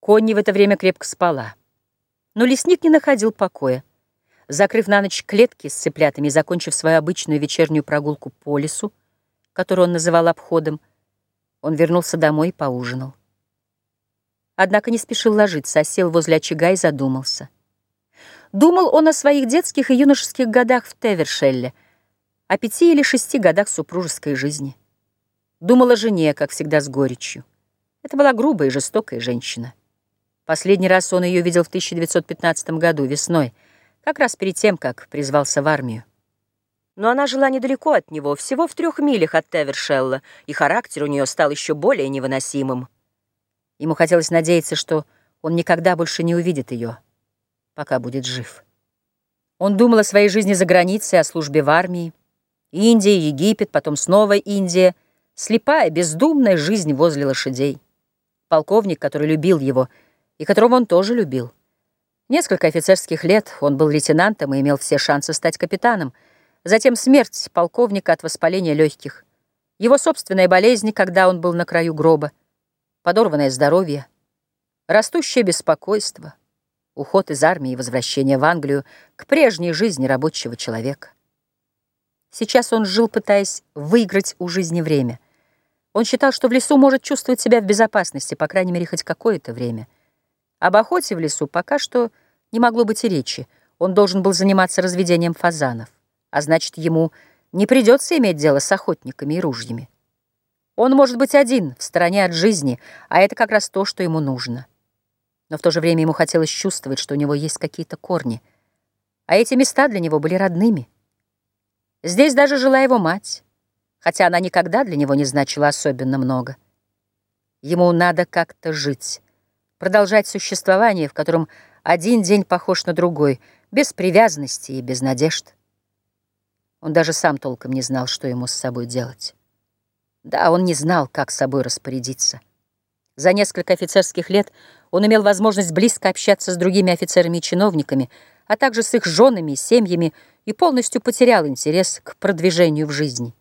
Конни в это время крепко спала. Но лесник не находил покоя. Закрыв на ночь клетки с цыплятами и закончив свою обычную вечернюю прогулку по лесу, которую он называл обходом, он вернулся домой и поужинал. Однако не спешил ложиться, а сел возле очага и задумался. Думал он о своих детских и юношеских годах в Тевершелле, о пяти или шести годах супружеской жизни. Думал о жене, как всегда, с горечью. Это была грубая и жестокая женщина. Последний раз он ее видел в 1915 году, весной, как раз перед тем, как призвался в армию. Но она жила недалеко от него, всего в трех милях от Тевершелла, и характер у нее стал еще более невыносимым. Ему хотелось надеяться, что он никогда больше не увидит ее, пока будет жив. Он думал о своей жизни за границей, о службе в армии. Индия, Египет, потом снова Индия. Слепая, бездумная жизнь возле лошадей. Полковник, который любил его — и которого он тоже любил. Несколько офицерских лет он был лейтенантом и имел все шансы стать капитаном. Затем смерть полковника от воспаления легких. Его собственная болезнь, когда он был на краю гроба. Подорванное здоровье. Растущее беспокойство. Уход из армии и возвращение в Англию к прежней жизни рабочего человека. Сейчас он жил, пытаясь выиграть у жизни время. Он считал, что в лесу может чувствовать себя в безопасности, по крайней мере, хоть какое-то время — об охоте в лесу пока что не могло быть и речи. Он должен был заниматься разведением фазанов. А значит, ему не придется иметь дело с охотниками и ружьями. Он может быть один, в стороне от жизни, а это как раз то, что ему нужно. Но в то же время ему хотелось чувствовать, что у него есть какие-то корни. А эти места для него были родными. Здесь даже жила его мать, хотя она никогда для него не значила особенно много. Ему надо как-то жить продолжать существование, в котором один день похож на другой, без привязанности и без надежд. Он даже сам толком не знал, что ему с собой делать. Да, он не знал, как собой распорядиться. За несколько офицерских лет он имел возможность близко общаться с другими офицерами и чиновниками, а также с их женами и семьями, и полностью потерял интерес к продвижению в жизни.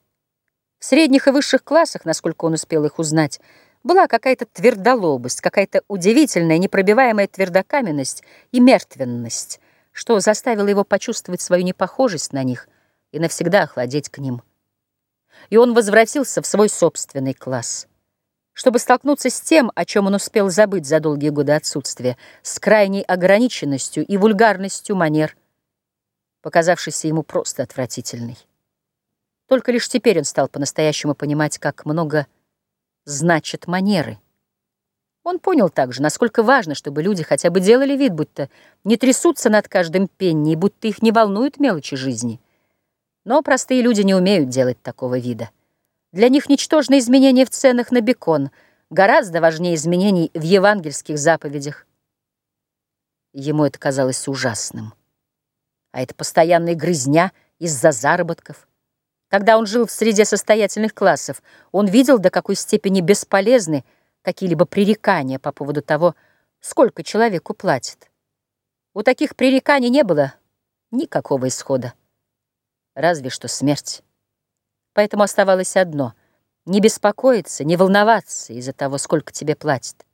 В средних и высших классах, насколько он успел их узнать, была какая-то твердолобость, какая-то удивительная, непробиваемая твердокаменность и мертвенность, что заставило его почувствовать свою непохожесть на них и навсегда охладеть к ним. И он возвратился в свой собственный класс, чтобы столкнуться с тем, о чем он успел забыть за долгие годы отсутствия, с крайней ограниченностью и вульгарностью манер, показавшейся ему просто отвратительной. Только лишь теперь он стал по-настоящему понимать, как много значит манеры. Он понял также, насколько важно, чтобы люди хотя бы делали вид, будто не трясутся над каждым пенни, будто их не волнуют мелочи жизни. Но простые люди не умеют делать такого вида. Для них ничтожные изменения в ценах на бекон гораздо важнее изменений в евангельских заповедях. Ему это казалось ужасным. А это постоянная грызня из-за заработков, когда он жил в среде состоятельных классов, он видел, до какой степени бесполезны какие-либо пререкания по поводу того, сколько человеку платит. У таких пререканий не было никакого исхода, разве что смерть. Поэтому оставалось одно — не беспокоиться, не волноваться из-за того, сколько тебе платят.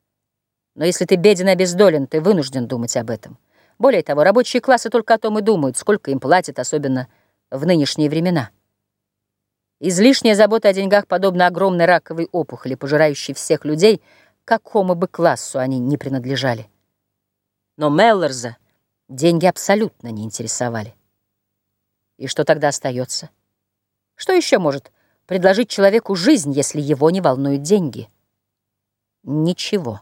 Но если ты беден и обездолен, ты вынужден думать об этом. Более того, рабочие классы только о том и думают, сколько им платят, особенно в нынешние времена. Излишняя забота о деньгах подобна огромной раковой опухоли, пожирающей всех людей, какому бы классу они ни принадлежали. Но Меллерза деньги абсолютно не интересовали. И что тогда остается? Что еще может предложить человеку жизнь, если его не волнуют деньги? Ничего.